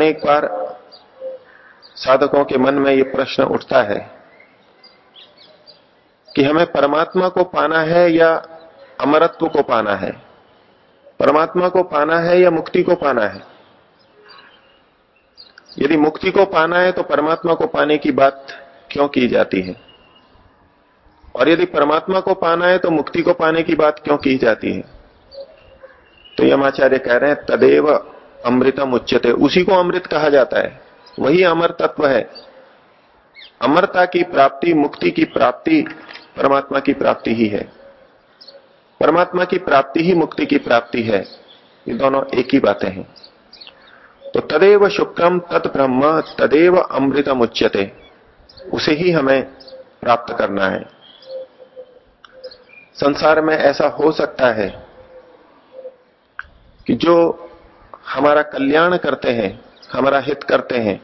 अनेक बार साधकों के मन में यह प्रश्न उठता है कि हमें परमात्मा को पाना है या अमरत्व को पाना है? परमात्मा को पाना है या मुक्ति को पाना है? यदि मुक्ति को पाना है तो परमात्मा को पाने की बात क्यों की जाती है? और यदि परमात्मा को पाना है तो मुक्ति को पाने की बात क्यों की जाती है? तो यमाचार्य कह रहे हैं, तदेव अमृतम उच्चते उसी को अमृत कहा जाता है। वही अमर तत्व है। अमरता की प्राप्ति, मुक्ति की प्राप्ति, परमात्मा की प्राप्ति ही है। परमात्मा की प्राप्ति ही मुक्ति की प्राप्ति है। ये दोनों एक ही बातें हैं। तो तदेव शुक्रम तत् ब्रह्म, तदेव अमृतम उच्यते। उसे ही हमें प्राप्त करना है। संसार में ऐसा हो सकता है कि जो हमारा कल्याण करते हैं, हमारा हित करते हैं।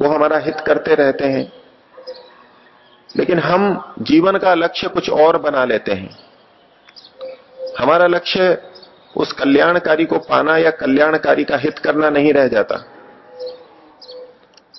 वो हमारा हित करते रहते हैं। लेकिन हम जीवन का लक्ष्य कुछ और बना लेते हैं। हमारा लक्ष्य उस कल्याणकारी को पाना या कल्याणकारी का हित करना नहीं रह जाता।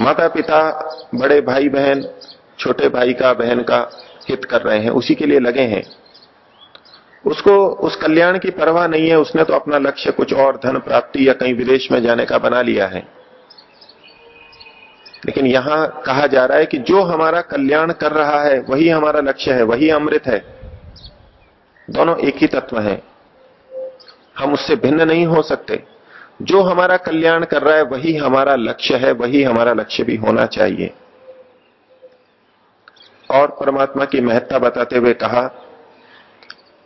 माता पिता बड़े भाई बहन छोटे भाई का, बहन का हित कर रहे हैं, उसी के लिए लगे हैं। उसको, उस कल्याण की परवाह नहीं है, उसने तो अपना लक्ष्य कुछ और धन प्राप्ति या कहीं विदेश में जाने का बना लिया है। लेकिन यहाँ कहा जा रहा है कि जो हमारा कल्याण कर रहा है, वही हमारा लक्ष्य है, वही अमृत है। दोनों एक ही तत्व है। हम उससे भिन्न नहीं हो सकते। जो हमारा कल्याण कर रहा है, वही हमारा लक्ष्य है, वही हमारा लक्ष्य भी होना चाहिए। और परमात्मा की महत्ता बताते हुए कहा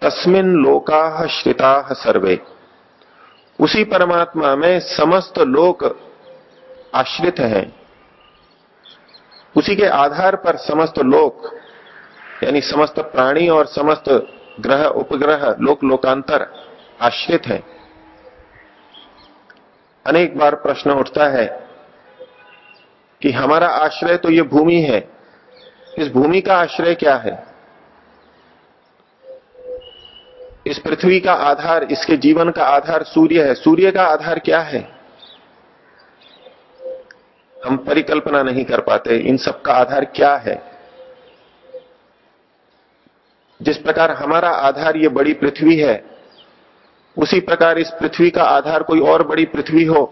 तस्मिन लोका श्रिता सर्वे। उसी परमात्मा में समस्त लोक आश्रित हैं। उसी के आधार पर समस्त लोक, यानी समस्त प्राणी और समस्त ग्रह, उपग्रह, लोक लोकांतर आश्रित हैं। अनेक बार प्रश्न उठता है कि हमारा आश्रय तो ये भूमि है। इस भूमि का आश्रय क्या है? इस पृथ्वी का आधार, इसके जीवन का आधार सूर्य है। सूर्य का आधार क्या है? हम परिकल्पना नहीं कर पाते, इन सब का आधार क्या है? जिस प्रकार हमारा आधार ये बड़ी पृथ्वी है, उसी प्रकार इस पृथ्वी का आधार कोई और बड़ी पृथ्वी हो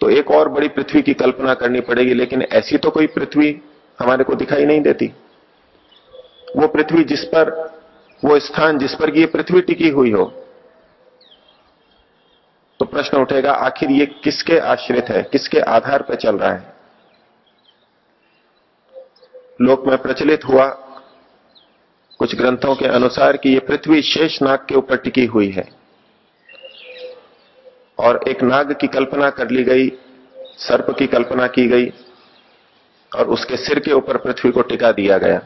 तो एक और बड़ी पृथ्वी की कल्पना करनी पड़ेगी। लेकिन ऐसी तो कोई पृथ्वी हमारे को दिखाई नहीं देती। वो पृथ्वी जिस पर वो स्थान जिस पर ये पृथ्वी टिकी हुई हो। तो प्रश्न उठेगा, आखिर ये किसके आश्रित है? किसके आधार पर चल रहा है? लोक में प्रचलित हुआ कुछ ग्रंथों के अनुसार कि ये पृथ्वी शेष नाग के ऊपर टिकी हुई है। और एक नाग की कल्पना कर ली गई, सर्प की कल्पना की गई, और उसके सिर के ऊपर पृथ्वी को टिका दिया गया।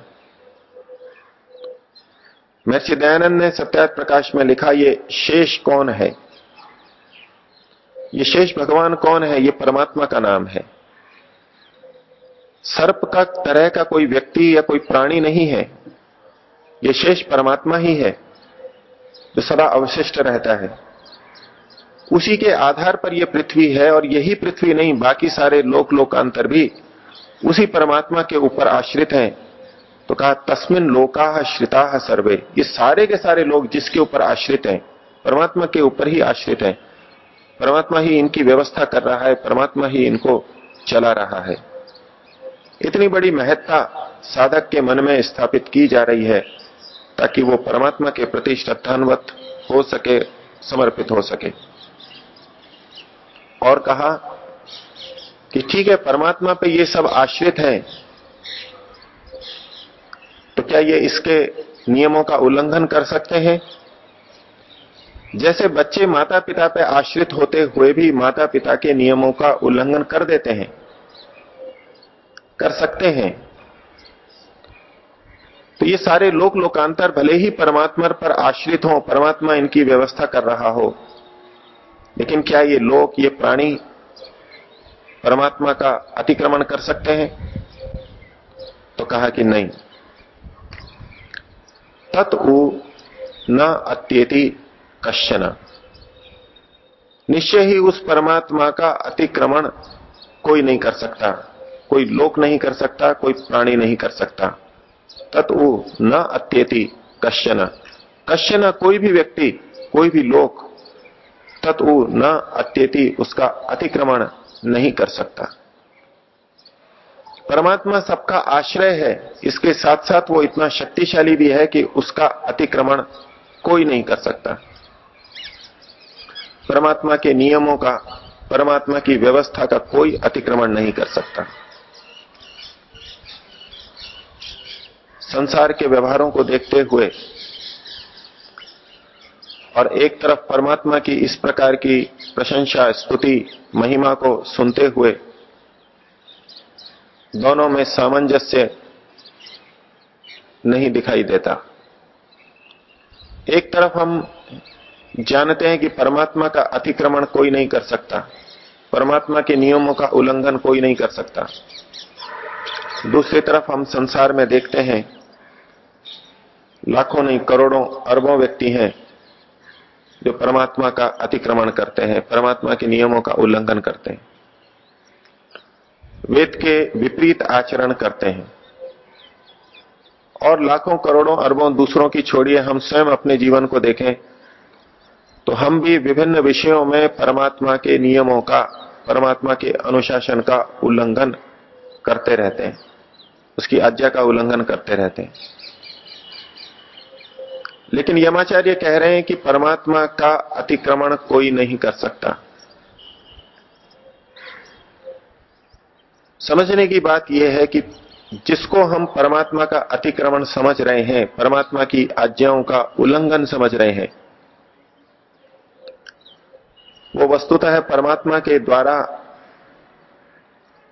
महर्षि दयानंद ने सत्यात प्रकाश में लिखा, ये शेष कौन है? ये शेष भगवान कौन है? ये परमात्मा का नाम है। सर्प का, तरह का कोई व्यक्ति या कोई प्राणी नहीं है। ये शेष परमात्मा ही है, जो सदा अवशिष्ट रहता है। उसी के आधार पर यह पृथ्वी है और यही पृथ्वी नहीं, बाकी सारे लोक लोकांतर भी उसी परमात्मा के ऊपर आश्रित हैं। तो कहा, तस्मिन लोका श्रिता सर्वे। ये सारे के सारे लोग जिसके ऊपर आश्रित हैं, परमात्मा के ऊपर ही आश्रित हैं। परमात्मा ही इनकी व्यवस्था कर रहा है, परमात्मा ही इनको चला रहा है। इतनी बड़ी महत्ता साधक के मन में स्थापित की जा रही है, ताकि वो परमात्मा के प्रति श्रद्धान्वत हो सके, समर्पित हो सके। और कहा कि, ठीक है, परमात्मा पे ये सब आश्रित हैं क्या ये इसके नियमों का उल्लंघन कर सकते हैं? जैसे बच्चे माता पिता पर आश्रित होते हुए भी माता पिता के नियमों का उल्लंघन कर देते हैं। कर सकते हैं। तो ये सारे लोक लोकांतर भले ही परमात्मा पर आश्रित हो, परमात्मा इनकी व्यवस्था कर रहा हो, लेकिन क्या ये लोक, ये प्राणी परमात्मा का अतिक्रमण कर सकते हैं? तो कहा कि नहीं। तत् न अत्येति कश्चन। निश्चय ही उस परमात्मा का अतिक्रमण कोई नहीं कर सकता। कोई लोक नहीं कर सकता, कोई प्राणी नहीं कर सकता। तत्व न अत्यति कश्चन। कश्चन कोई भी व्यक्ति, कोई भी लोक तत्व न अत्यति उसका अतिक्रमण नहीं कर सकता। परमात्मा सबका आश्रय है। इसके साथ साथ वो इतना शक्तिशाली भी है कि उसका अतिक्रमण कोई नहीं कर सकता। परमात्मा के नियमों का, परमात्मा की व्यवस्था का कोई अतिक्रमण नहीं कर सकता। संसार के व्यवहारों को देखते हुए और एक तरफ़ परमात्मा की इस प्रकार की प्रशंसा, स्तुति, महिमा को सुनते हुए दोनों में सामंजस्य नहीं दिखाई देता। एक तरफ़ हम जानते हैं कि परमात्मा का अतिक्रमण कोई नहीं कर सकता, परमात्मा के नियमों का उल्लंघन कोई नहीं कर सकता। दूसरी तरफ़ हम संसार में देखते हैं, लाखों नहीं, करोड़ों, अरबों व्यक्ति हैं जो परमात्मा का अतिक्रमण करते हैं, परमात्मा के नियमों का उल्लंघन करते हैं। वेद के विपरीत आचरण करते हैं। और लाखों करोड़ों अरबों दूसरों की छोड़िए, हम स्वयं अपने जीवन को देखें तो हम भी विभिन्न विषयों में परमात्मा के नियमों का, परमात्मा के अनुशासन का उल्लंघन करते रहते हैं। उसकी आज्ञा का उल्लंघन करते रहते हैं। लेकिन यमाचार्य कह रहे हैं कि परमात्मा का अतिक्रमण कोई नहीं कर सकता। समझने की बात यह है कि जिसको हम परमात्मा का अतिक्रमण समझ रहे हैं, परमात्मा की आज्ञाओं का उल्लंघन समझ रहे हैं, वो वस्तुतः है परमात्मा के द्वारा,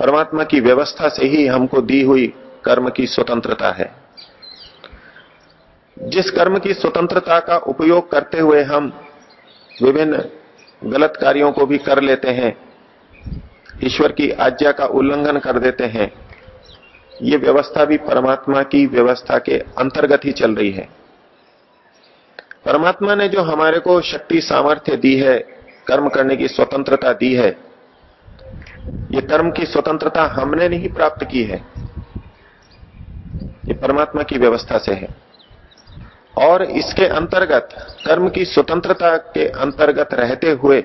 परमात्मा की व्यवस्था से ही हमको दी हुई कर्म की स्वतंत्रता है। जिस कर्म की स्वतंत्रता का उपयोग करते हुए हम विभिन्न गलत कार्यों को भी कर लेते हैं ईश्वर की आज्ञा का उल्लंघन कर देते हैं। ये व्यवस्था भी परमात्मा की व्यवस्था के अंतर्गत ही चल रही है। परमात्मा ने जो हमारे को शक्ति सामर्थ्य दी है, कर्म करने की स्वतंत्रता दी है, ये कर्म की स्वतंत्रता हमने नहीं प्राप्त की है। ये परमात्मा की व्यवस्था से है। और इसके अंतर्गत, कर्म की स्वतंत्रता के अंतर्गत रहते हुए,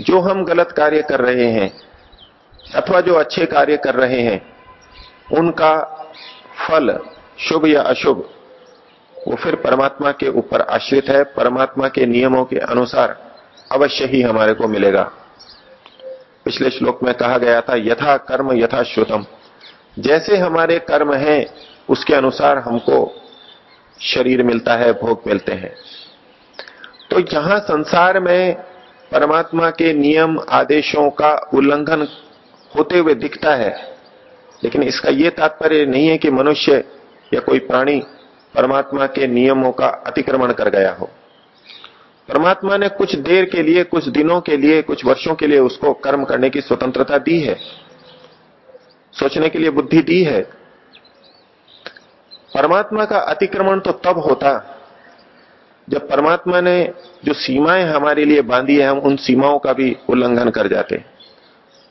जो हम गलत कार्य कर रहे हैं अथवा जो अच्छे कार्य कर रहे हैं, उनका फल शुभ या अशुभ, वो फिर परमात्मा के ऊपर आश्रित है। परमात्मा के नियमों के अनुसार अवश्य ही हमारे को मिलेगा। पिछले श्लोक में कहा गया था, यथा कर्म यथा श्रुतम। जैसे हमारे कर्म हैं, उसके अनुसार हमको शरीर मिलता है, भोग मिलते हैं। तो यहाँ संसार में परमात्मा के नियम, आदेशों का उल्लंघन होते हुए दिखता है। लेकिन इसका यह तात्पर्य नहीं है कि मनुष्य या कोई प्राणी परमात्मा के नियमों का अतिक्रमण कर गया हो। परमात्मा ने कुछ देर के लिए, कुछ दिनों के लिए, कुछ वर्षों के लिए उसको कर्म करने की स्वतंत्रता दी है। सोचने के लिए बुद्धि दी है। परमात्मा का अतिक्रमण तो तब होता जब परमात्मा ने जो सीमाएँ हमारे लिए बांधी है, हम उन सीमाओं का भी उल्लंघन कर जाते।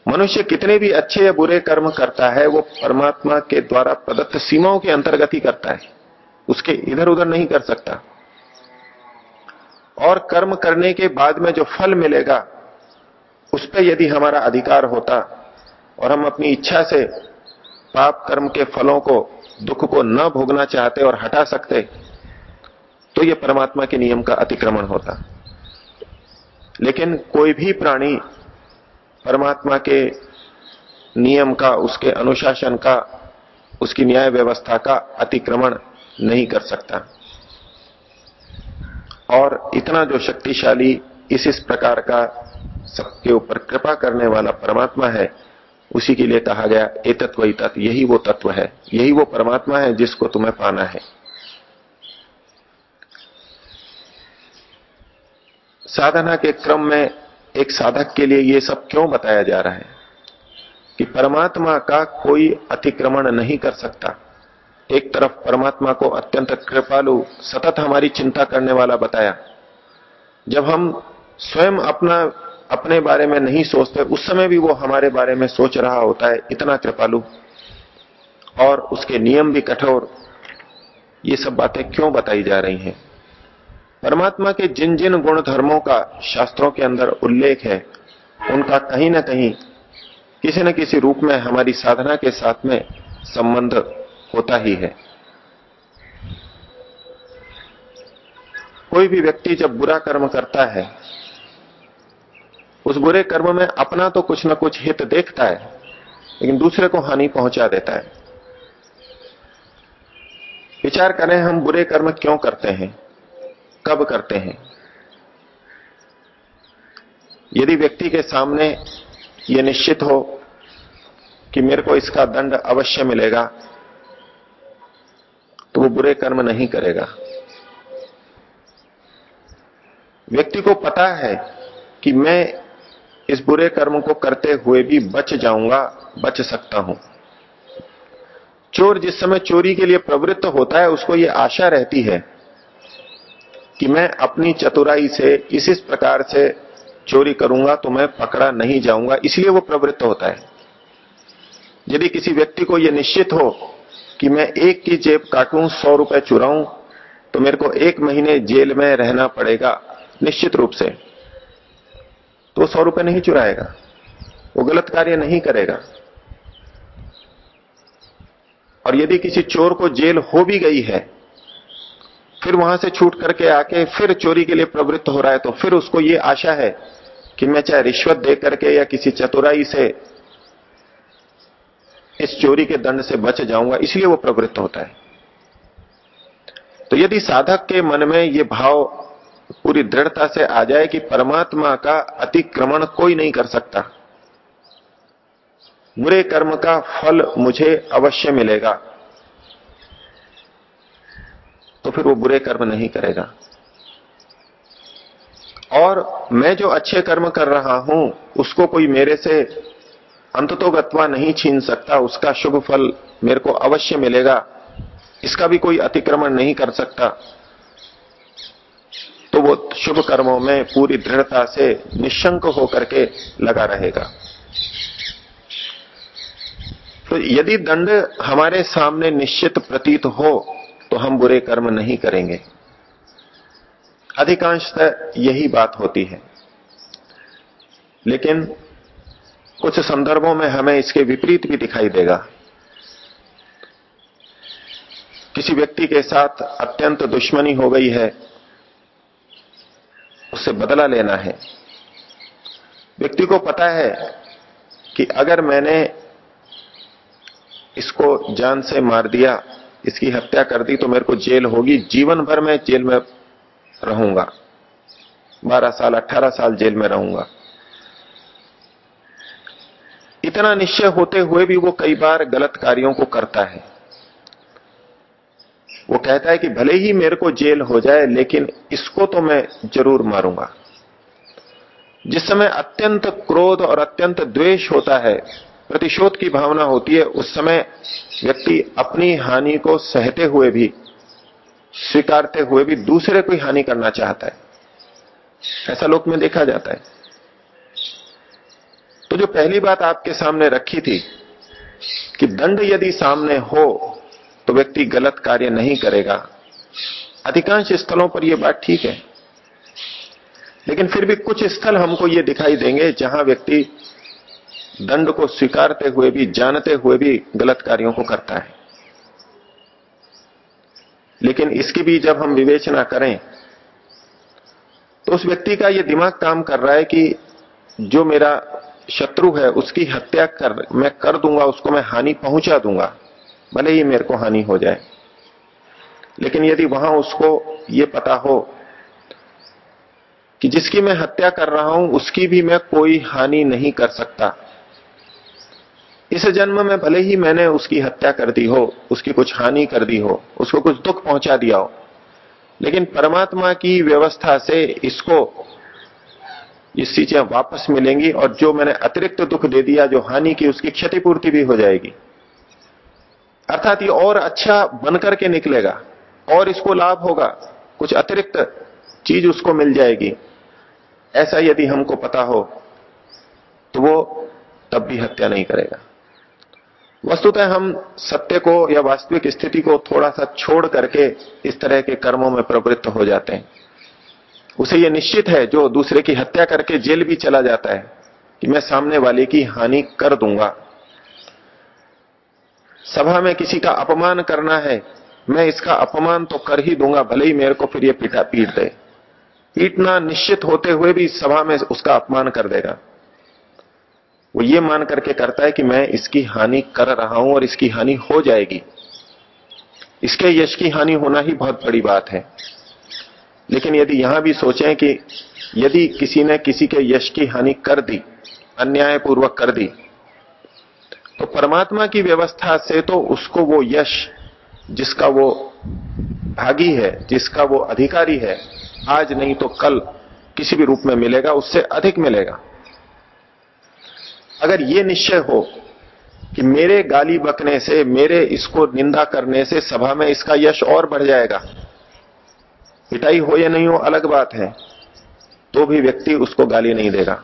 मनुष्य कितने भी अच्छे या बुरे कर्म करता है, वो परमात्मा के द्वारा प्रदत्त सीमाओं के अंतर्गत ही करता है। उसके इधर उधर नहीं कर सकता। और कर्म करने के बाद में जो फल मिलेगा, उस पर यदि हमारा अधिकार होता और हम अपनी इच्छा से पाप कर्म के फलों को, दुख को न भोगना चाहते और हटा सकते तो यह परमात्मा के नियम का अतिक्रमण होता। लेकिन कोई भी प्राणी परमात्मा के नियम का, उसके अनुशासन का, उसकी न्याय व्यवस्था का अतिक्रमण नहीं कर सकता। और इतना जो शक्तिशाली इस इस प्रकार का सबके ऊपर कृपा करने वाला परमात्मा है, उसी के लिए कहा गया, ए तत्व तत्व यही वो तत्व है, यही वो परमात्मा है जिसको तुम्हें पाना है। साधना के क्रम में एक साधक के लिए ये सब क्यों बताया जा रहा है? कि परमात्मा का कोई अतिक्रमण नहीं कर सकता। एक तरफ़ परमात्मा को अत्यंत कृपालु, सतत हमारी चिंता करने वाला बताया। जब हम स्वयं अपना, अपने बारे में नहीं सोचते, उस समय भी वो हमारे बारे में सोच रहा होता है, इतना कृपालु। और उसके नियम भी कठोर। ये सब बातें क्यों बताई जा रही हैं? परमात्मा के जिन जिन गुण धर्मों का शास्त्रों के अंदर उल्लेख है, उनका कहीं ना कहीं किसी न किसी रूप में हमारी साधना के साथ में संबंध होता ही है। कोई भी व्यक्ति जब बुरा कर्म करता है, उस बुरे कर्म में अपना तो कुछ ना कुछ हित देखता है, लेकिन दूसरे को हानि पहुँचा देता है। विचार करें हम बुरे कर्म क्यों करते हैं? कब करते हैं? यदि व्यक्ति के सामने यह निश्चित हो कि मेरे को इसका दंड अवश्य मिलेगा तो वो बुरे कर्म नहीं करेगा। व्यक्ति को पता है कि मैं इस बुरे कर्म को करते हुए भी बच जाऊँगा, बच सकता हूँ। चोर जिस समय चोरी के लिए प्रवृत्त होता है, उसको यह आशा रहती है कि मैं अपनी चतुराई से इस इस प्रकार से चोरी करूँगा तो मैं पकड़ा नहीं जाऊँगा। इसलिए वो प्रवृत्त होता है। यदि किसी व्यक्ति को यह निश्चित हो कि मैं एक की जेब काटूं, सौ रुपए चुराऊं तो मेरे को एक महीने जेल में रहना पड़ेगा, निश्चित रूप से। तो सौ रुपए नहीं चुराएगा। वो गलत कार्य नहीं करेगा। और यदि किसी चोर को जेल हो भी गई है फिर वहाँ से छूट करके आके फिर चोरी के लिए प्रवृत्त हो रहा है तो फिर उसको ये आशा है कि मैं चाहे रिश्वत दे करके या किसी चतुराई से इस चोरी के दंड से बच जाऊँगा, इसलिए वो प्रवृत्त होता है। तो यदि साधक के मन में ये भाव पूरी दृढ़ता से आ जाए कि परमात्मा का अतिक्रमण कोई नहीं कर सकता, बुरे कर्म का फल मुझे अवश्य मिलेगा। तो फिर वो बुरे कर्म नहीं करेगा। और मैं जो अच्छे कर्म कर रहा हूँ, उसको कोई मेरे से अंततोगत्वा नहीं छीन सकता, उसका शुभ फल मेरे को अवश्य मिलेगा। इसका भी कोई अतिक्रमण नहीं कर सकता। तो वो शुभ कर्मों में पूरी दृढ़ता से निशंक होकर के लगा रहेगा। तो यदि दंड हमारे सामने निश्चित प्रतीत हो तो हम बुरे कर्म नहीं करेंगे। अधिकांशतः यही बात होती है। लेकिन कुछ संदर्भों में हमें इसके विपरीत भी दिखाई देगा। किसी व्यक्ति के साथ अत्यंत दुश्मनी हो गई है, उससे बदला लेना है। व्यक्ति को पता है कि अगर मैंने इसको जान से मार दिया इसकी हत्या कर दी तो मेरे को जेल होगी। जीवन भर में जेल में रहूँगा। बारह साल, अठारह साल जेल में रहूँगा। इतना निश्चय होते हुए भी वो कई बार गलत कार्यों को करता है। वो कहता है कि भले ही मेरे को जेल हो जाए, लेकिन इसको तो मैं ज़रूर मारूँगा। जिस समय अत्यंत क्रोध और अत्यंत द्वेष होता है प्रतिशोध की भावना होती है, उस समय व्यक्ति अपनी हानि को सहते हुए भी, स्वीकारते हुए भी दूसरे को हानि करना चाहता है। ऐसा लोक में देखा जाता है। तो जो पहली बात आपके सामने रखी थी, कि दंड यदि सामने हो तो व्यक्ति गलत कार्य नहीं करेगा। अधिकांश स्थलों पर यह बात ठीक है। लेकिन फिर भी कुछ स्थल हमको ये दिखाई देंगे, जहाँ व्यक्ति दंड को स्वीकारते हुए भी, जानते हुए भी गलत कार्यों को करता है। लेकिन इसकी भी जब हम विवेचना करें तो उस व्यक्ति का यह दिमाग काम कर रहा है कि जो मेरा शत्रु है, उसकी हत्या कर, मैं कर दूँगा, उसको मैं हानि पहुँचा दूँगा, भले ही मेरे को हानि हो जाए। लेकिन यदि वहाँ उसको ये पता हो कि जिसकी मैं हत्या कर रहा हूँ, उसकी भी मैं कोई हानि नहीं कर सकता। इस जन्म में भले ही मैंने उसकी हत्या कर दी हो, उसकी कुछ हानि कर दी हो, उसको कुछ दुख पहुँचा दिया हो, लेकिन परमात्मा की व्यवस्था से इसको, ये चीज़ें वापस मिलेंगी और जो मैंने अतिरिक्त दुख दे दिया, जो हानि की, उसकी क्षतिपूर्ति भी हो जाएगी। अर्थात ये और अच्छा बनकर के निकलेगा, और इसको लाभ होगा, कुछ अतिरिक्त चीज़ उसको मिल जाएगी। ऐसा यदि हमको पता हो तो वो तब भी हत्या नहीं करेगा। वस्तुतः हम सत्य को या वास्तविक स्थिति को थोड़ा सा छोड़ करके इस तरह के कर्मों में प्रवृत्त हो जाते हैं। उसे यह निश्चित है, जो दूसरे की हत्या करके जेल भी चला जाता है, कि मैं सामने वाले की हानि कर दूँगा। सभा में किसी का अपमान करना है, मैं इसका अपमान तो कर ही दूँगा, भले ही मेरे को फिर ये पीटा पीट दे। पीटना निश्चित होते हुए भी सभा में उसका अपमान कर देगा। वो ये मान करके करता है कि मैं इसकी हानि कर रहा हूँ और इसकी हानि हो जाएगी। इसके यश की हानि होना ही बहुत बड़ी बात है। लेकिन यदि यहाँ भी सोचें कि यदि किसी ने किसी के यश की हानि कर दी, अन्यायपूर्वक कर दी तो परमात्मा की व्यवस्था से तो उसको वो यश जिसका वो भागी है, जिसका वो अधिकारी है, आज नहीं तो कल किसी भी रूप में मिलेगा, उससे अधिक मिलेगा। अगर ये निश्चय हो कि मेरे गाली बकने से, मेरे इसको निंदा करने से सभा में इसका यश और बढ़ जाएगा, पिटाई हो या नहीं हो, अलग बात है। तो भी व्यक्ति उसको गाली नहीं देगा।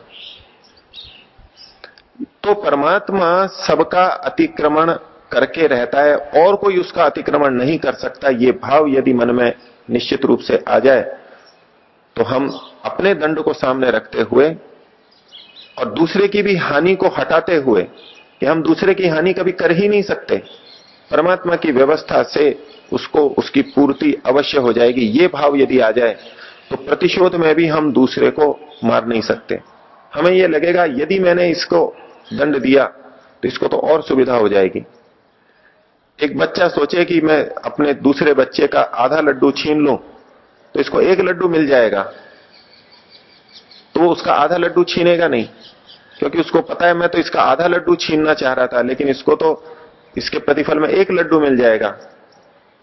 तो परमात्मा सबका अतिक्रमण करके रहता है और कोई उसका अतिक्रमण नहीं कर सकता, ये भाव यदि मन में निश्चित रूप से आ जाए तो हम अपने दंड को सामने रखते हुए और दूसरे की भी हानि को हटाते हुए कि हम दूसरे की हानि कभी कर ही नहीं सकते, परमात्मा की व्यवस्था से उसको, उसकी पूर्ति अवश्य हो जाएगी। ये भाव यदि आ जाए तो प्रतिशोध में भी हम दूसरे को मार नहीं सकते। हमें यह लगेगा, यदि मैंने इसको दंड दिया तो इसको तो और सुविधा हो जाएगी। एक बच्चा सोचे कि मैं अपने दूसरे बच्चे का आधा लड्डू छीन लूँ तो इसको एक लड्डू मिल जाएगा। तो वो उसका आधा लड्डू छीनेगा नहीं। क्योंकि उसको पता है, मैं तो इसका आधा लड्डू छीनना चाह रहा था, लेकिन इसको तो इसके प्रतिफल में एक लड्डू मिल जाएगा।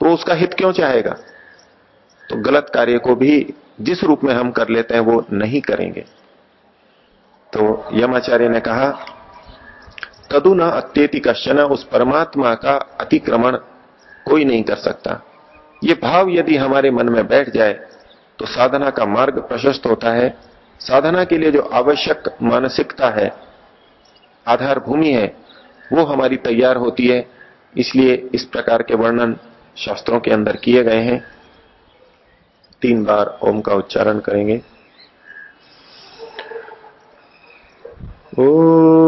तो उसका हित क्यों चाहेगा? तो गलत कार्य को भी जिस रूप में हम कर लेते हैं, वो नहीं करेंगे। तो यमाचार्य ने कहा, तदु न अत्येति कश्चन, उस परमात्मा का अतिक्रमण कोई नहीं कर सकता। ये भाव यदि हमारे मन में बैठ जाए तो साधना का मार्ग प्रशस्त होता है साधना के लिए जो आवश्यक मानसिकता है, आधार भूमि है, वो हमारी तैयार होती है। इसलिए इस प्रकार के वर्णन शास्त्रों के अंदर किए गए हैं। तीन बार ओम का उच्चारण करेंगे। ओ